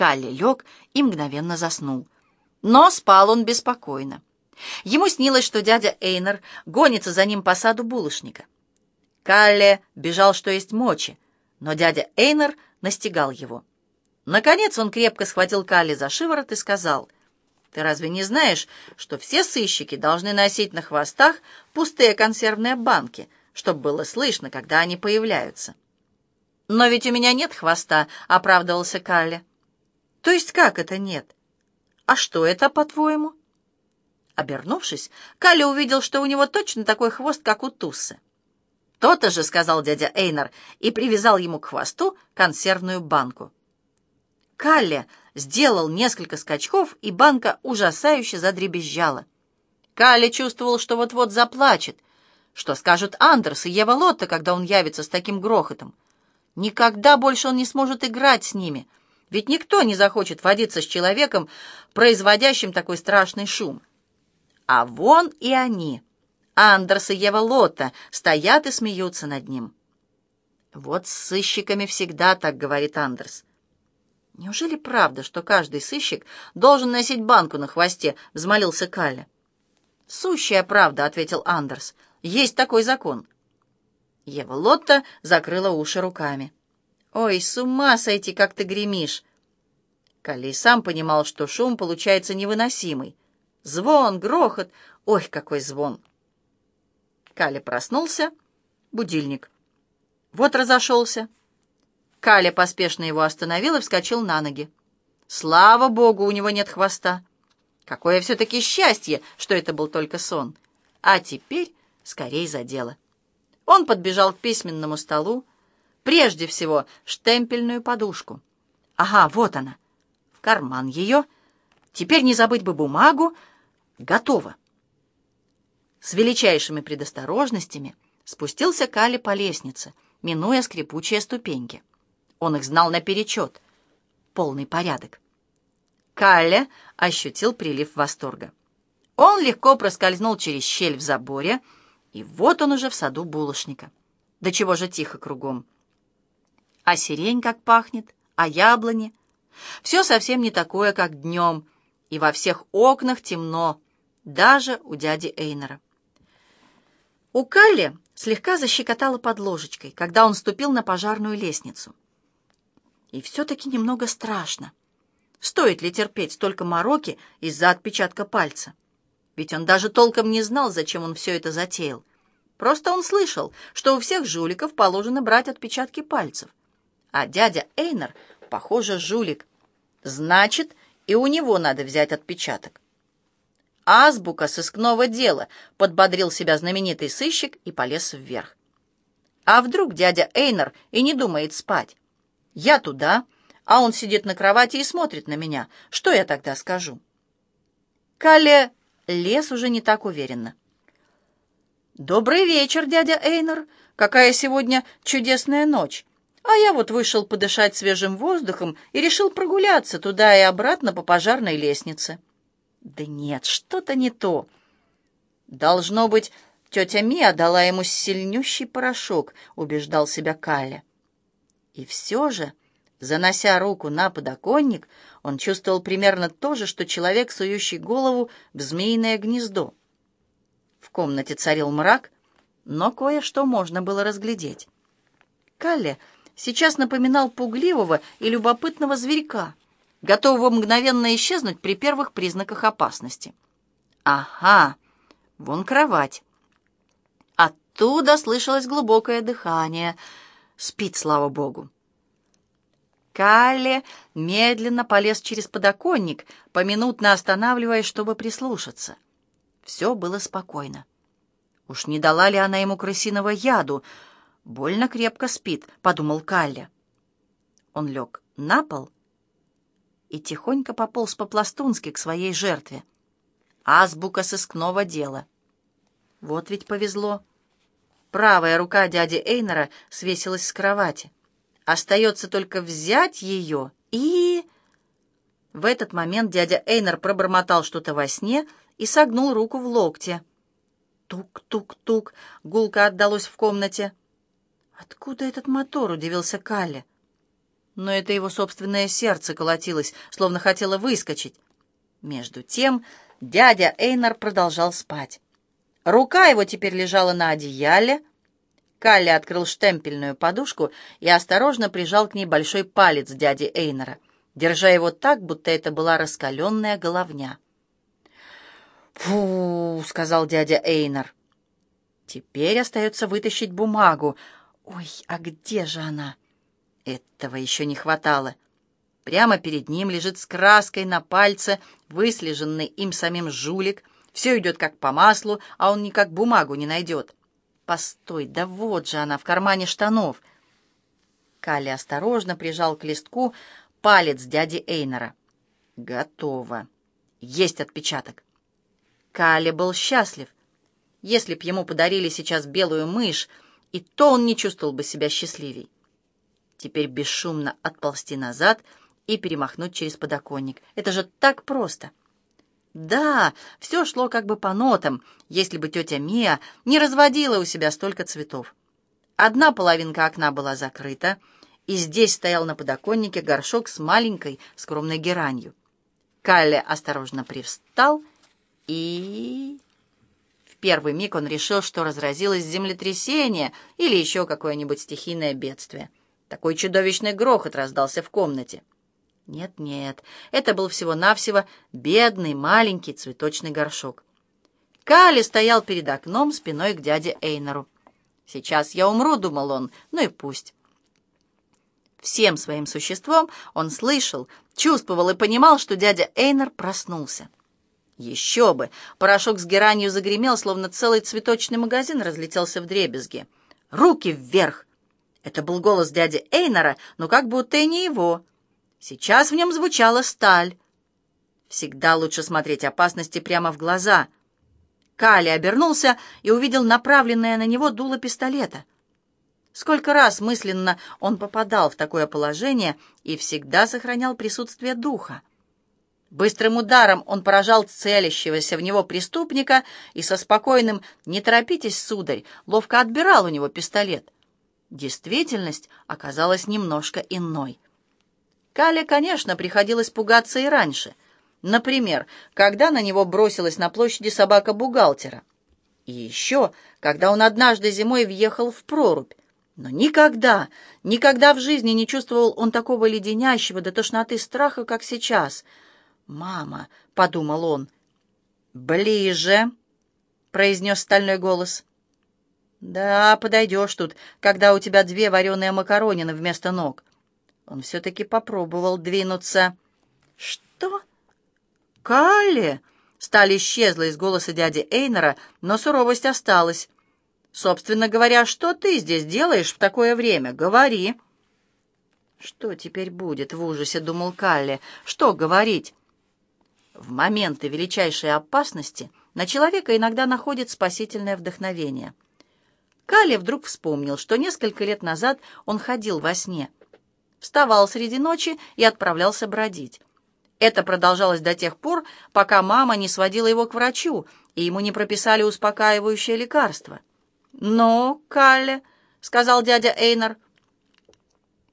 Калли лег и мгновенно заснул. Но спал он беспокойно. Ему снилось, что дядя Эйнер гонится за ним по саду булочника. Калле бежал, что есть мочи, но дядя Эйнер настигал его. Наконец он крепко схватил Калли за шиворот и сказал, «Ты разве не знаешь, что все сыщики должны носить на хвостах пустые консервные банки, чтобы было слышно, когда они появляются?» «Но ведь у меня нет хвоста», — оправдывался Калли. «То есть как это нет? А что это, по-твоему?» Обернувшись, Калли увидел, что у него точно такой хвост, как у Туссы. «То-то же», — сказал дядя Эйнар, и привязал ему к хвосту консервную банку. Калли сделал несколько скачков, и банка ужасающе задребезжала. Калли чувствовал, что вот-вот заплачет. Что скажут Андерс и Ева Лотта, когда он явится с таким грохотом? Никогда больше он не сможет играть с ними, ведь никто не захочет водиться с человеком, производящим такой страшный шум. А вон и они. Андерс и Ева Лотта стоят и смеются над ним. «Вот с сыщиками всегда так», — говорит Андерс. «Неужели правда, что каждый сыщик должен носить банку на хвосте?» — взмолился Калли. «Сущая правда», — ответил Андерс. «Есть такой закон». Ева Лотта закрыла уши руками. «Ой, с ума сойти, как ты гремишь!» Калли сам понимал, что шум получается невыносимый. Звон, грохот, ой, какой звон! Калли проснулся. Будильник. Вот разошелся. Каля поспешно его остановил и вскочил на ноги. Слава богу, у него нет хвоста. Какое все-таки счастье, что это был только сон. А теперь скорей за дело. Он подбежал к письменному столу. Прежде всего, штемпельную подушку. Ага, вот она. Карман ее. Теперь не забыть бы бумагу. Готово. С величайшими предосторожностями спустился Кали по лестнице, минуя скрипучие ступеньки. Он их знал наперечет. Полный порядок. Калле ощутил прилив восторга. Он легко проскользнул через щель в заборе, и вот он уже в саду булочника. Да чего же тихо кругом. А сирень как пахнет, а яблони. Все совсем не такое, как днем, и во всех окнах темно, даже у дяди Эйнера. У Калли слегка защекотало под ложечкой, когда он ступил на пожарную лестницу. И все-таки немного страшно. Стоит ли терпеть столько мороки из-за отпечатка пальца? Ведь он даже толком не знал, зачем он все это затеял. Просто он слышал, что у всех жуликов положено брать отпечатки пальцев. А дядя Эйнер, похоже, жулик. Значит, и у него надо взять отпечаток. «Азбука сыскного дела», — подбодрил себя знаменитый сыщик и полез вверх. «А вдруг дядя Эйнер и не думает спать? Я туда, а он сидит на кровати и смотрит на меня. Что я тогда скажу?» Кале лез уже не так уверенно. «Добрый вечер, дядя Эйнер. Какая сегодня чудесная ночь. А я вот вышел подышать свежим воздухом и решил прогуляться туда и обратно по пожарной лестнице». «Да нет, что-то не то». «Должно быть, тетя Мия дала ему сильнющий порошок», — убеждал себя Каля. И все же, занося руку на подоконник, он чувствовал примерно то же, что человек, сующий голову в змеиное гнездо. В комнате царил мрак, но кое-что можно было разглядеть. Калле сейчас напоминал пугливого и любопытного зверька, готового мгновенно исчезнуть при первых признаках опасности. «Ага, вон кровать». Оттуда слышалось глубокое дыхание. Спит, слава богу. Калле медленно полез через подоконник, поминутно останавливаясь, чтобы прислушаться. Все было спокойно. Уж не дала ли она ему крысиного яду? Больно крепко спит, — подумал Калле. Он лег на пол и тихонько пополз по-пластунски к своей жертве. Азбука сыскного дела. Вот ведь повезло. Правая рука дяди Эйнера свесилась с кровати. Остается только взять ее и... В этот момент дядя Эйнер пробормотал что-то во сне и согнул руку в локте. Тук-тук-тук, гулко отдалось в комнате. «Откуда этот мотор?» — удивился Калли. но это его собственное сердце колотилось, словно хотело выскочить. Между тем дядя Эйнар продолжал спать. Рука его теперь лежала на одеяле. Калли открыл штемпельную подушку и осторожно прижал к ней большой палец дяди Эйнера, держа его так, будто это была раскаленная головня. «Фу!» — сказал дядя Эйнер. «Теперь остается вытащить бумагу. Ой, а где же она?» Этого еще не хватало. Прямо перед ним лежит с краской на пальце выслеженный им самим жулик. Все идет как по маслу, а он никак бумагу не найдет. Постой, да вот же она в кармане штанов. Калли осторожно прижал к листку палец дяди Эйнера. Готово. Есть отпечаток. Калли был счастлив. Если б ему подарили сейчас белую мышь, и то он не чувствовал бы себя счастливей. Теперь бесшумно отползти назад и перемахнуть через подоконник. Это же так просто. Да, все шло как бы по нотам, если бы тетя Мия не разводила у себя столько цветов. Одна половинка окна была закрыта, и здесь стоял на подоконнике горшок с маленькой скромной геранью. Калле осторожно привстал и... Первый миг он решил, что разразилось землетрясение или еще какое-нибудь стихийное бедствие. Такой чудовищный грохот раздался в комнате. Нет-нет, это был всего-навсего бедный маленький цветочный горшок. Кали стоял перед окном спиной к дяде Эйнору. «Сейчас я умру», — думал он, — «ну и пусть». Всем своим существом он слышал, чувствовал и понимал, что дядя Эйнер проснулся. Еще бы! Порошок с геранью загремел, словно целый цветочный магазин разлетелся в дребезги. «Руки вверх!» Это был голос дяди Эйнора, но как будто и не его. Сейчас в нем звучала сталь. Всегда лучше смотреть опасности прямо в глаза. Кали обернулся и увидел направленное на него дуло пистолета. Сколько раз мысленно он попадал в такое положение и всегда сохранял присутствие духа. Быстрым ударом он поражал целящегося в него преступника и со спокойным «не торопитесь, сударь» ловко отбирал у него пистолет — Действительность оказалась немножко иной. Кале, конечно, приходилось пугаться и раньше. Например, когда на него бросилась на площади собака бухгалтера. И еще, когда он однажды зимой въехал в прорубь. Но никогда, никогда в жизни не чувствовал он такого леденящего до тошноты страха, как сейчас. «Мама», — подумал он. «Ближе», — произнес стальной голос. «Да, подойдешь тут, когда у тебя две вареные макаронины вместо ног». Он все-таки попробовал двинуться. «Что?» «Калли!» Сталь исчезла из голоса дяди Эйнера, но суровость осталась. «Собственно говоря, что ты здесь делаешь в такое время? Говори!» «Что теперь будет?» — в ужасе думал Калли. «Что говорить?» В моменты величайшей опасности на человека иногда находит спасительное вдохновение — Калли вдруг вспомнил, что несколько лет назад он ходил во сне. Вставал среди ночи и отправлялся бродить. Это продолжалось до тех пор, пока мама не сводила его к врачу, и ему не прописали успокаивающее лекарство. «Но, Калле», — сказал дядя Эйнар, —